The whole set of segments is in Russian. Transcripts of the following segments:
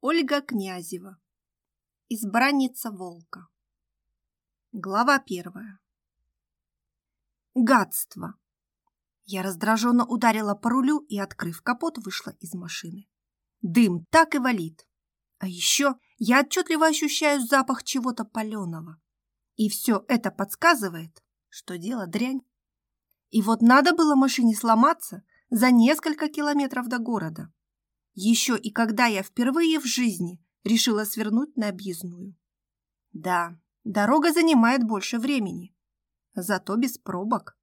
Ольга Князева. Избранница волка. Глава первая. Гадство. Я раздраженно ударила по рулю и, открыв капот, вышла из машины. Дым так и валит. А еще я отчетливо ощущаю запах чего-то паленого. И все это подсказывает, что дело дрянь. И вот надо было машине сломаться за несколько километров до города еще и когда я впервые в жизни решила свернуть на объездную. Да, дорога занимает больше времени, зато без пробок.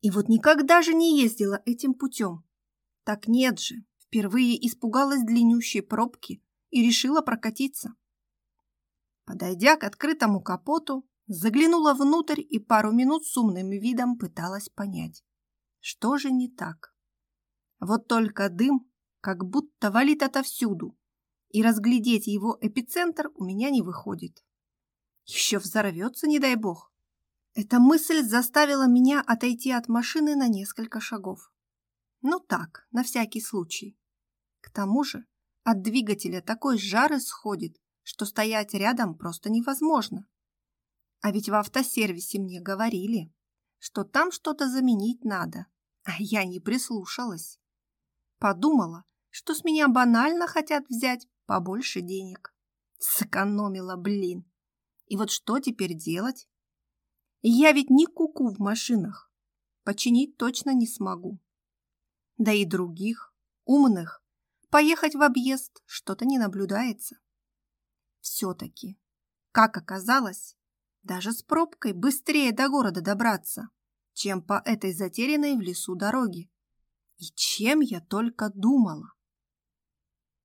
И вот никогда же не ездила этим путем. Так нет же, впервые испугалась длиннющей пробки и решила прокатиться. Подойдя к открытому капоту, заглянула внутрь и пару минут с умным видом пыталась понять, что же не так. Вот только дым как будто валит отовсюду, и разглядеть его эпицентр у меня не выходит. Еще взорвется, не дай бог. Эта мысль заставила меня отойти от машины на несколько шагов. Ну так, на всякий случай. К тому же от двигателя такой жар исходит, что стоять рядом просто невозможно. А ведь в автосервисе мне говорили, что там что-то заменить надо, а я не прислушалась. Подумала, что с меня банально хотят взять побольше денег. Сэкономила, блин. И вот что теперь делать? Я ведь не куку -ку в машинах. Починить точно не смогу. Да и других, умных, поехать в объезд что-то не наблюдается. Все-таки, как оказалось, даже с пробкой быстрее до города добраться, чем по этой затерянной в лесу дороге. И чем я только думала.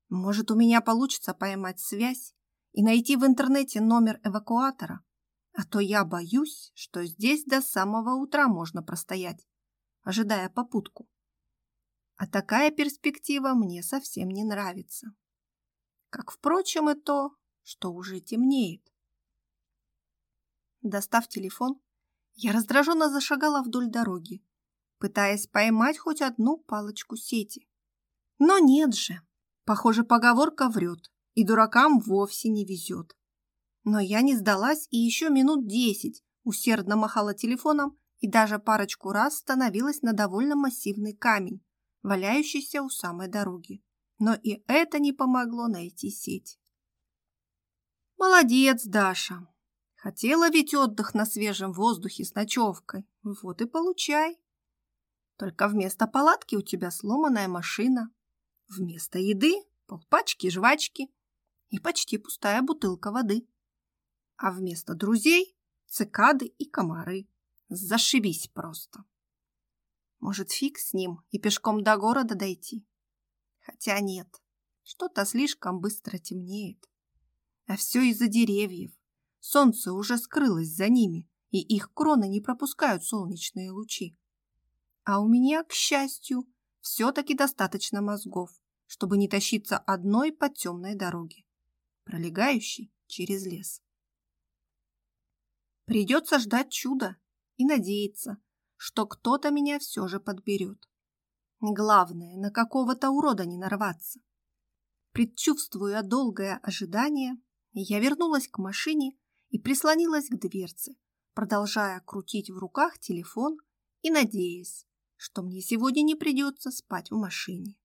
Может, у меня получится поймать связь и найти в интернете номер эвакуатора? А то я боюсь, что здесь до самого утра можно простоять, ожидая попутку. А такая перспектива мне совсем не нравится. Как, впрочем, и то, что уже темнеет. Достав телефон, я раздраженно зашагала вдоль дороги, пытаясь поймать хоть одну палочку сети. Но нет же, Похоже, поговорка врет, и дуракам вовсе не везет. Но я не сдалась и еще минут десять усердно махала телефоном и даже парочку раз становилась на довольно массивный камень, валяющийся у самой дороги. Но и это не помогло найти сеть. «Молодец, Даша! Хотела ведь отдых на свежем воздухе с ночевкой. Вот и получай. Только вместо палатки у тебя сломанная машина, Вместо еды полпачки жвачки и почти пустая бутылка воды. А вместо друзей цикады и комары. Зашибись просто. Может, фиг с ним и пешком до города дойти? Хотя нет, что-то слишком быстро темнеет. А все из-за деревьев. Солнце уже скрылось за ними, и их кроны не пропускают солнечные лучи. А у меня, к счастью, все-таки достаточно мозгов, чтобы не тащиться одной по темной дороге, пролегающей через лес. Придется ждать чуда и надеяться, что кто-то меня все же подберет. Главное, на какого-то урода не нарваться. Предчувствуя долгое ожидание, я вернулась к машине и прислонилась к дверце, продолжая крутить в руках телефон и надеясь, что мне сегодня не придется спать в машине.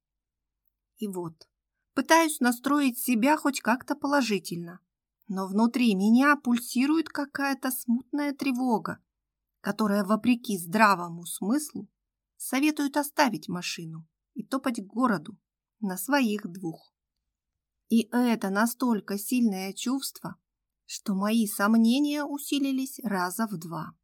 И вот, пытаюсь настроить себя хоть как-то положительно, но внутри меня пульсирует какая-то смутная тревога, которая, вопреки здравому смыслу, советует оставить машину и топать к городу на своих двух. И это настолько сильное чувство, что мои сомнения усилились раза в два.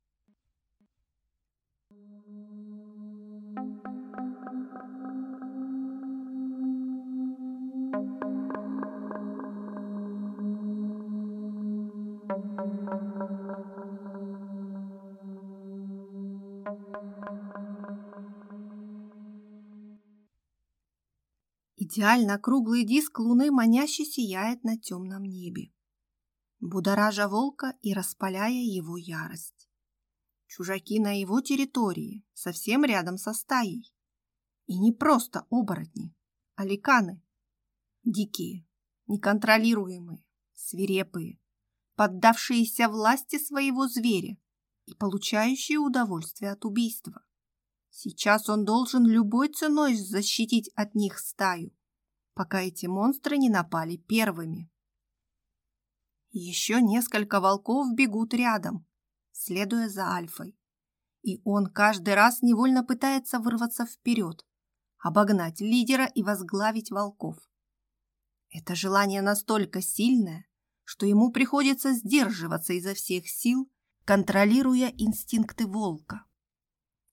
Идеально круглый диск луны маняще сияет на темном небе, будоража волка и распаляя его ярость. Чужаки на его территории, совсем рядом со стаей. И не просто оборотни, а ликаны. Дикие, неконтролируемые, свирепые, поддавшиеся власти своего зверя и получающие удовольствие от убийства. Сейчас он должен любой ценой защитить от них стаю пока эти монстры не напали первыми. Еще несколько волков бегут рядом, следуя за Альфой. И он каждый раз невольно пытается вырваться вперед, обогнать лидера и возглавить волков. Это желание настолько сильное, что ему приходится сдерживаться изо всех сил, контролируя инстинкты волка.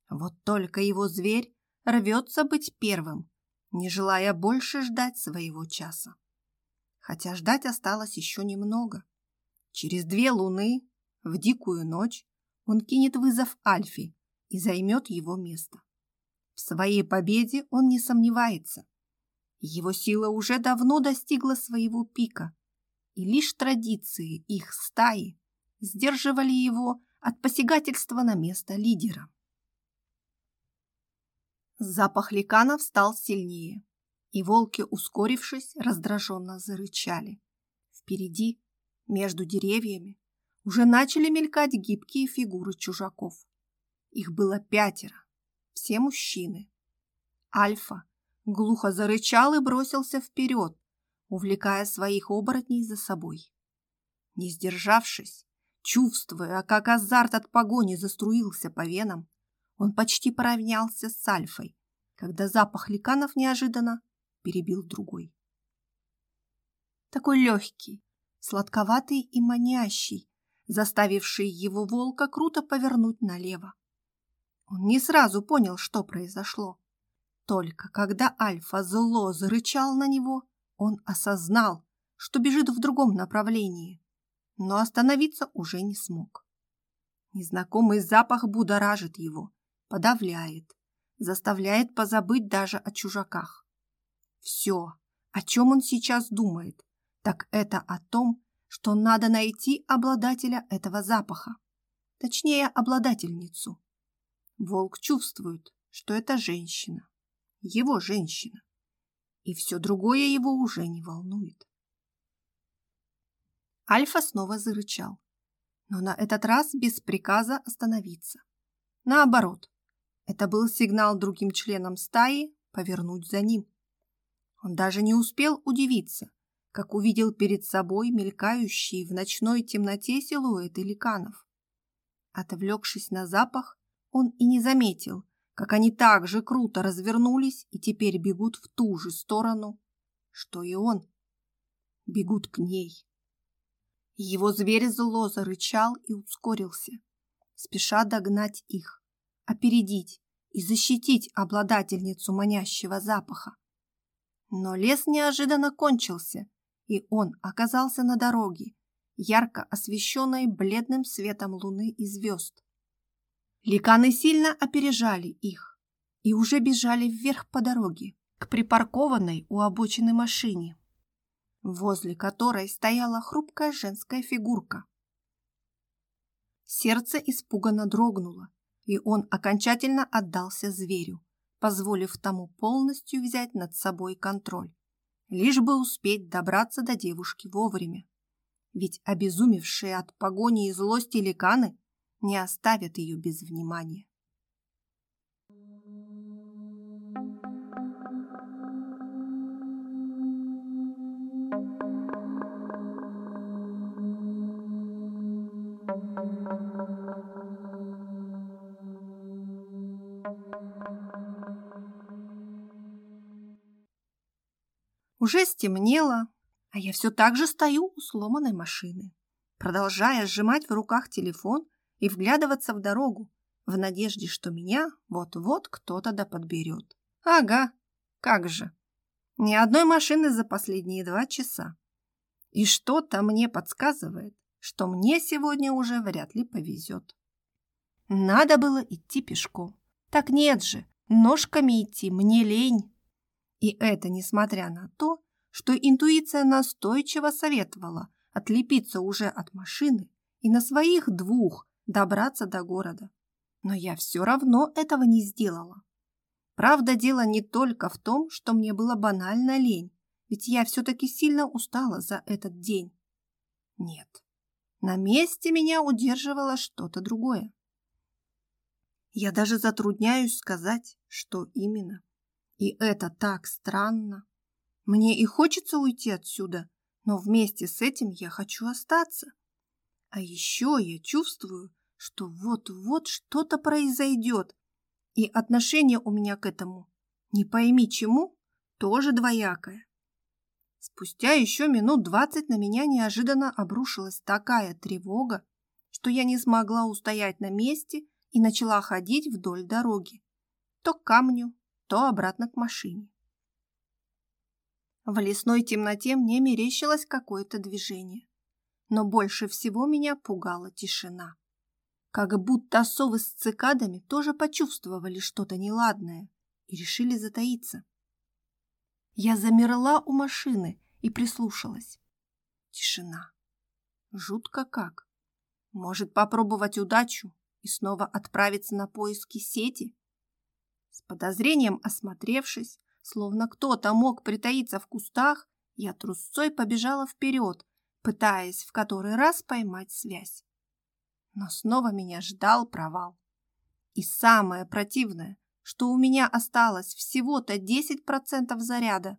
Вот только его зверь рвется быть первым не желая больше ждать своего часа. Хотя ждать осталось еще немного. Через две луны, в дикую ночь, он кинет вызов Альфи и займет его место. В своей победе он не сомневается. Его сила уже давно достигла своего пика, и лишь традиции их стаи сдерживали его от посягательства на место лидера. Запах ликанов стал сильнее, и волки, ускорившись, раздраженно зарычали. Впереди, между деревьями, уже начали мелькать гибкие фигуры чужаков. Их было пятеро, все мужчины. Альфа глухо зарычал и бросился вперед, увлекая своих оборотней за собой. Не сдержавшись, чувствуя, как азарт от погони заструился по венам, он почти поравнялся с Альфой, когда запах ликанов неожиданно перебил другой. Такой легкий, сладковатый и манящий, заставивший его волка круто повернуть налево. Он не сразу понял, что произошло. Только когда Альфа зло зарычал на него, он осознал, что бежит в другом направлении, но остановиться уже не смог. Незнакомый запах будоражит его, подавляет, заставляет позабыть даже о чужаках. Все, о чем он сейчас думает, так это о том, что надо найти обладателя этого запаха, точнее обладательницу. Волк чувствует, что это женщина, его женщина, и все другое его уже не волнует. Альфа снова зарычал, но на этот раз без приказа остановиться. Наоборот, это был сигнал другим членам стаи повернуть за ним. Он даже не успел удивиться, как увидел перед собой мелькающие в ночной темноте силуэты ликанов. Отвлекшись на запах, он и не заметил, как они так же круто развернулись и теперь бегут в ту же сторону, что и он. Бегут к ней. Его зверь зло зарычал и ускорился, спеша догнать их опередить и защитить обладательницу манящего запаха. Но лес неожиданно кончился, и он оказался на дороге, ярко освещенной бледным светом луны и звезд. Ликаны сильно опережали их и уже бежали вверх по дороге к припаркованной у обочины машине, возле которой стояла хрупкая женская фигурка. Сердце испуганно дрогнуло, и он окончательно отдался зверю, позволив тому полностью взять над собой контроль, лишь бы успеть добраться до девушки вовремя. Ведь обезумевшие от погони и злости ликаны не оставят ее без внимания. Уже стемнело, а я все так же стою у сломанной машины, продолжая сжимать в руках телефон и вглядываться в дорогу, в надежде, что меня вот-вот кто-то да подберет. Ага, как же. Ни одной машины за последние два часа. И что-то мне подсказывает, что мне сегодня уже вряд ли повезет. Надо было идти пешком. Так нет же, ножками идти мне лень. И это несмотря на то, что интуиция настойчиво советовала отлепиться уже от машины и на своих двух добраться до города. Но я все равно этого не сделала. Правда, дело не только в том, что мне было банально лень, ведь я все-таки сильно устала за этот день. Нет, на месте меня удерживало что-то другое. Я даже затрудняюсь сказать, что именно. И это так странно. Мне и хочется уйти отсюда, но вместе с этим я хочу остаться. А еще я чувствую, что вот-вот что-то произойдет, и отношение у меня к этому, не пойми чему, тоже двоякое. Спустя еще минут двадцать на меня неожиданно обрушилась такая тревога, что я не смогла устоять на месте и начала ходить вдоль дороги. То к камню, то обратно к машине. В лесной темноте мне мерещилось какое-то движение. Но больше всего меня пугала тишина. Как будто совы с цикадами тоже почувствовали что-то неладное и решили затаиться. Я замерла у машины и прислушалась. Тишина. Жутко как. Может попробовать удачу и снова отправиться на поиски сети? С подозрением осмотревшись, словно кто-то мог притаиться в кустах, я трусцой побежала вперед, пытаясь в который раз поймать связь. Но снова меня ждал провал. И самое противное, что у меня осталось всего-то 10% заряда.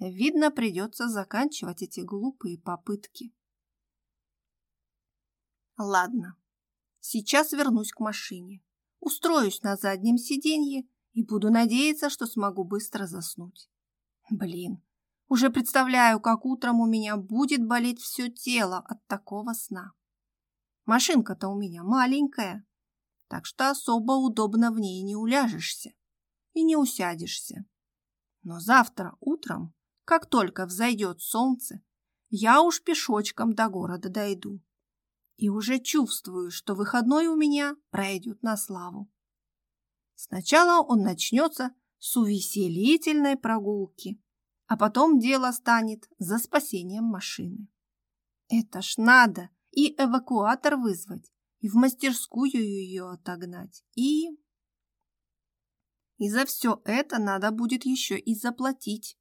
Видно, придется заканчивать эти глупые попытки. Ладно, сейчас вернусь к машине. Устроюсь на заднем сиденье и буду надеяться, что смогу быстро заснуть. Блин, уже представляю, как утром у меня будет болеть все тело от такого сна. Машинка-то у меня маленькая, так что особо удобно в ней не уляжешься и не усядешься. Но завтра утром, как только взойдет солнце, я уж пешочком до города дойду. И уже чувствую, что выходной у меня пройдет на славу. Сначала он начнется с увеселительной прогулки, а потом дело станет за спасением машины. Это ж надо и эвакуатор вызвать, и в мастерскую ее отогнать, и... И за все это надо будет еще и заплатить.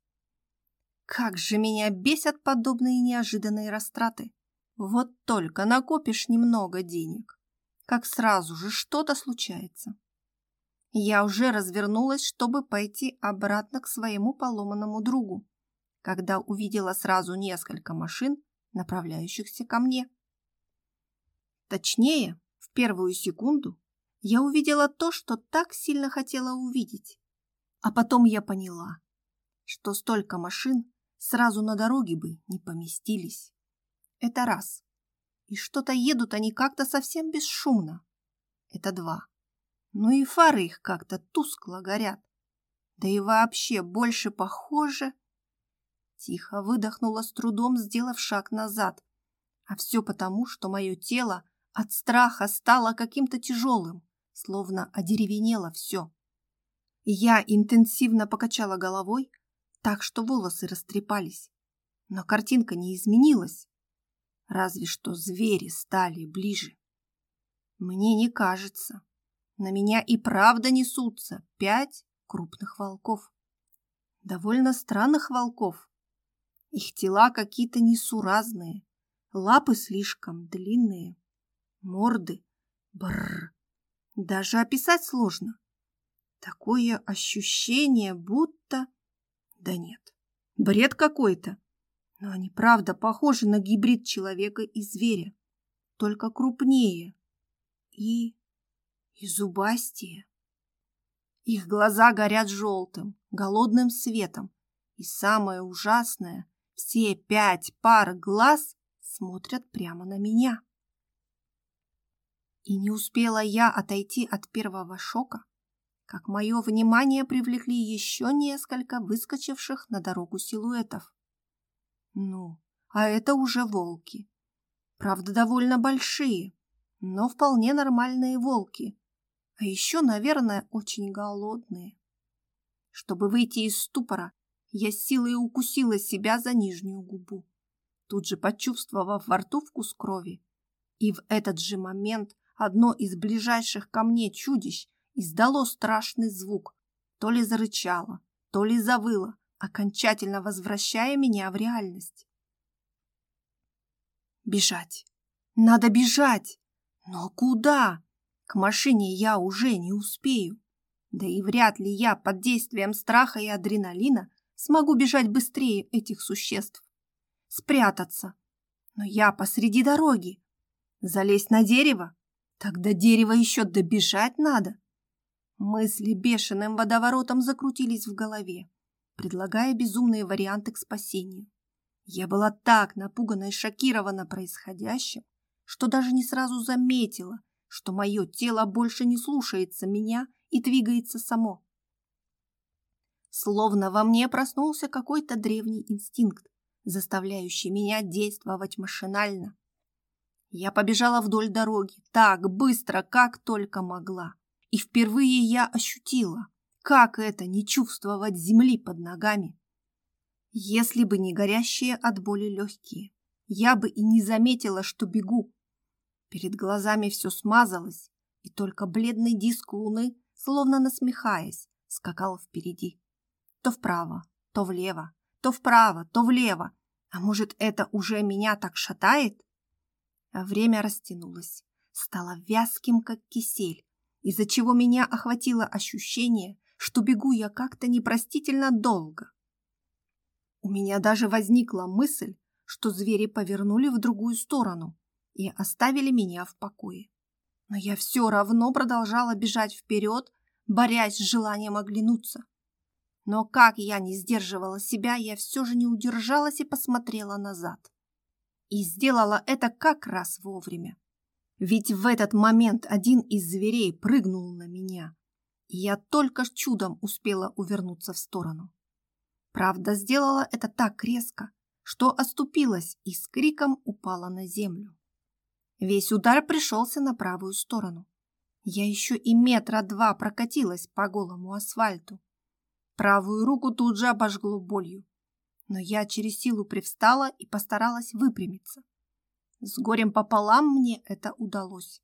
Как же меня бесят подобные неожиданные растраты. Вот только накопишь немного денег, как сразу же что-то случается. Я уже развернулась, чтобы пойти обратно к своему поломанному другу, когда увидела сразу несколько машин, направляющихся ко мне. Точнее, в первую секунду я увидела то, что так сильно хотела увидеть. А потом я поняла, что столько машин сразу на дороге бы не поместились. Это раз. И что-то едут они как-то совсем бесшумно. Это два но и фары их как-то тускло горят. Да и вообще больше похоже... Тихо выдохнула с трудом, сделав шаг назад. А все потому, что мое тело от страха стало каким-то тяжелым, словно одеревенело все. Я интенсивно покачала головой, так что волосы растрепались. Но картинка не изменилась. Разве что звери стали ближе. Мне не кажется. На меня и правда несутся пять крупных волков. Довольно странных волков. Их тела какие-то несуразные, лапы слишком длинные, морды. Бррр. Даже описать сложно. Такое ощущение, будто... Да нет, бред какой-то. Но они правда похожи на гибрид человека и зверя, только крупнее и и зубастие. Их глаза горят желтым, голодным светом, и самое ужасное, все пять пар глаз смотрят прямо на меня. И не успела я отойти от первого шока, как мое внимание привлекли еще несколько выскочивших на дорогу силуэтов. Ну, а это уже волки. Правда, довольно большие, но вполне нормальные волки, а еще, наверное, очень голодные. Чтобы выйти из ступора, я силой укусила себя за нижнюю губу, тут же почувствовав во рту вкус крови. И в этот же момент одно из ближайших ко мне чудищ издало страшный звук, то ли зарычало, то ли завыло, окончательно возвращая меня в реальность. Бежать! Надо бежать! Но куда? К машине я уже не успею. Да и вряд ли я под действием страха и адреналина смогу бежать быстрее этих существ. Спрятаться. Но я посреди дороги. Залезть на дерево? Тогда дерево еще добежать надо. Мысли бешеным водоворотом закрутились в голове, предлагая безумные варианты к спасению. Я была так напугана и шокирована происходящим, что даже не сразу заметила – что мое тело больше не слушается меня и двигается само. Словно во мне проснулся какой-то древний инстинкт, заставляющий меня действовать машинально. Я побежала вдоль дороги так быстро, как только могла. И впервые я ощутила, как это не чувствовать земли под ногами. Если бы не горящие от боли легкие, я бы и не заметила, что бегу, Перед глазами все смазалось, и только бледный диск луны, словно насмехаясь, скакал впереди. То вправо, то влево, то вправо, то влево. А может, это уже меня так шатает? А время растянулось, стало вязким, как кисель, из-за чего меня охватило ощущение, что бегу я как-то непростительно долго. У меня даже возникла мысль, что звери повернули в другую сторону, и оставили меня в покое. Но я все равно продолжала бежать вперед, борясь с желанием оглянуться. Но как я не сдерживала себя, я все же не удержалась и посмотрела назад. И сделала это как раз вовремя. Ведь в этот момент один из зверей прыгнул на меня, и я только чудом успела увернуться в сторону. Правда, сделала это так резко, что оступилась и с криком упала на землю. Весь удар пришелся на правую сторону. Я еще и метра два прокатилась по голому асфальту. Правую руку тут же обожгло болью. Но я через силу привстала и постаралась выпрямиться. С горем пополам мне это удалось.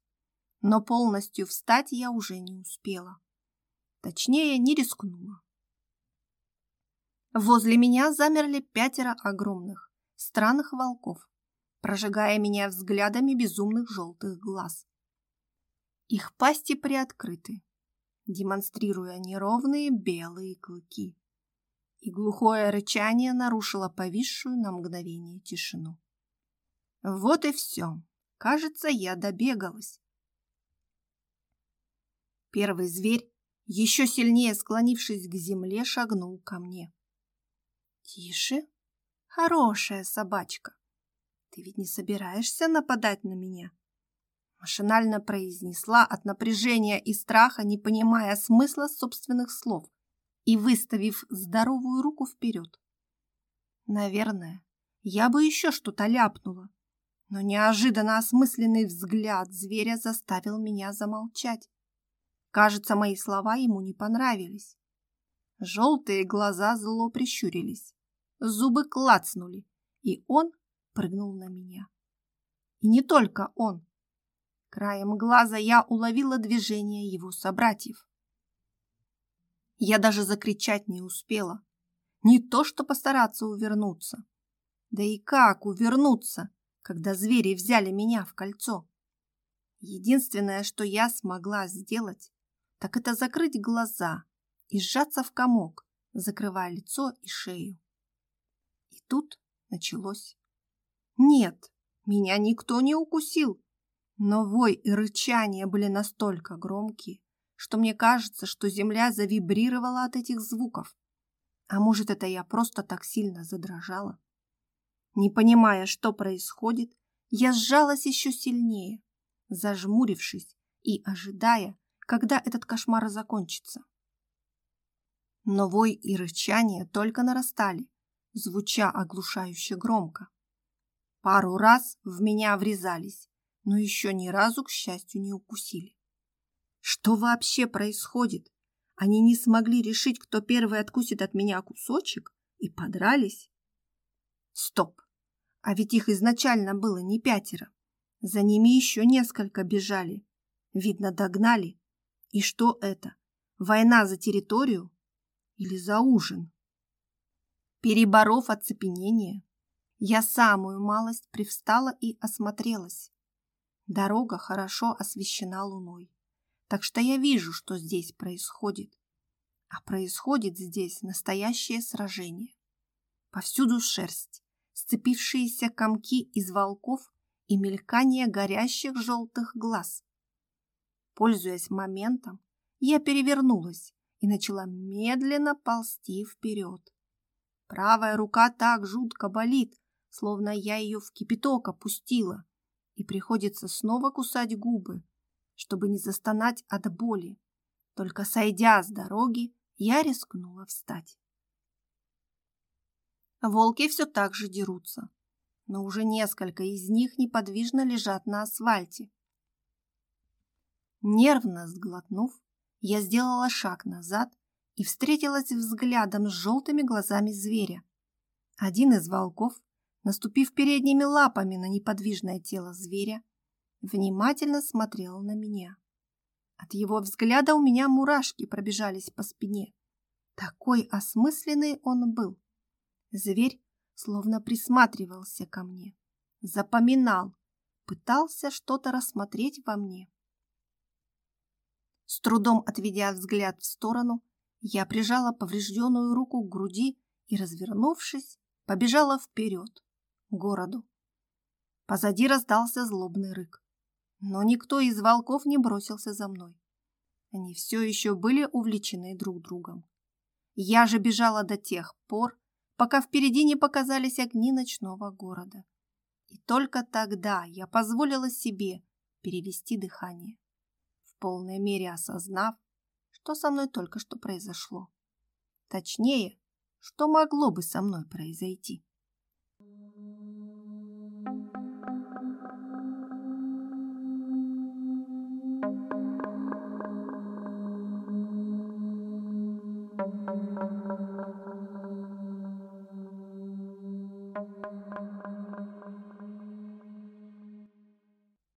Но полностью встать я уже не успела. Точнее, не рискнула. Возле меня замерли пятеро огромных, странных волков прожигая меня взглядами безумных желтых глаз. Их пасти приоткрыты, демонстрируя неровные белые клыки. И глухое рычание нарушило повисшую на мгновение тишину. Вот и все. Кажется, я добегалась. Первый зверь, еще сильнее склонившись к земле, шагнул ко мне. «Тише, хорошая собачка!» ты ведь не собираешься нападать на меня?» Машинально произнесла от напряжения и страха, не понимая смысла собственных слов и выставив здоровую руку вперед. «Наверное, я бы еще что-то ляпнула, но неожиданно осмысленный взгляд зверя заставил меня замолчать. Кажется, мои слова ему не понравились. Желтые глаза зло прищурились, зубы клацнули, и он прыгнул на меня. И не только он. Краем глаза я уловила движение его собратьев. Я даже закричать не успела. Не то что постараться увернуться. Да и как увернуться, когда звери взяли меня в кольцо? Единственное, что я смогла сделать, так это закрыть глаза и сжаться в комок, закрывая лицо и шею. И тут началось. Нет, меня никто не укусил. Но вой и рычание были настолько громкие, что мне кажется, что земля завибрировала от этих звуков. А может, это я просто так сильно задрожала? Не понимая, что происходит, я сжалась еще сильнее, зажмурившись и ожидая, когда этот кошмар закончится. Но вой и рычание только нарастали, звуча оглушающе громко. Пару раз в меня врезались, но еще ни разу, к счастью, не укусили. Что вообще происходит? Они не смогли решить, кто первый откусит от меня кусочек, и подрались. Стоп! А ведь их изначально было не пятеро. За ними еще несколько бежали. Видно, догнали. И что это? Война за территорию или за ужин? Переборов оцепенение, я самую малость привстала и осмотрелась. Дорога хорошо освещена луной, так что я вижу, что здесь происходит. А происходит здесь настоящее сражение. Повсюду шерсть, сцепившиеся комки из волков и мелькание горящих желтых глаз. Пользуясь моментом, я перевернулась и начала медленно ползти вперед. Правая рука так жутко болит, словно я ее в кипяток опустила, и приходится снова кусать губы, чтобы не застонать от боли. Только сойдя с дороги, я рискнула встать. Волки все так же дерутся, но уже несколько из них неподвижно лежат на асфальте. Нервно сглотнув, я сделала шаг назад и встретилась взглядом с желтыми глазами зверя. Один из волков наступив передними лапами на неподвижное тело зверя, внимательно смотрел на меня. От его взгляда у меня мурашки пробежались по спине. Такой осмысленный он был. Зверь словно присматривался ко мне, запоминал, пытался что-то рассмотреть во мне. С трудом отведя взгляд в сторону, я прижала поврежденную руку к груди и, развернувшись, побежала вперед городу. Позади раздался злобный рык. Но никто из волков не бросился за мной. Они все еще были увлечены друг другом. Я же бежала до тех пор, пока впереди не показались огни ночного города. И только тогда я позволила себе перевести дыхание, в полной мере осознав, что со мной только что произошло. Точнее, что могло бы со мной произойти.